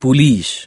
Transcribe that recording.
Police.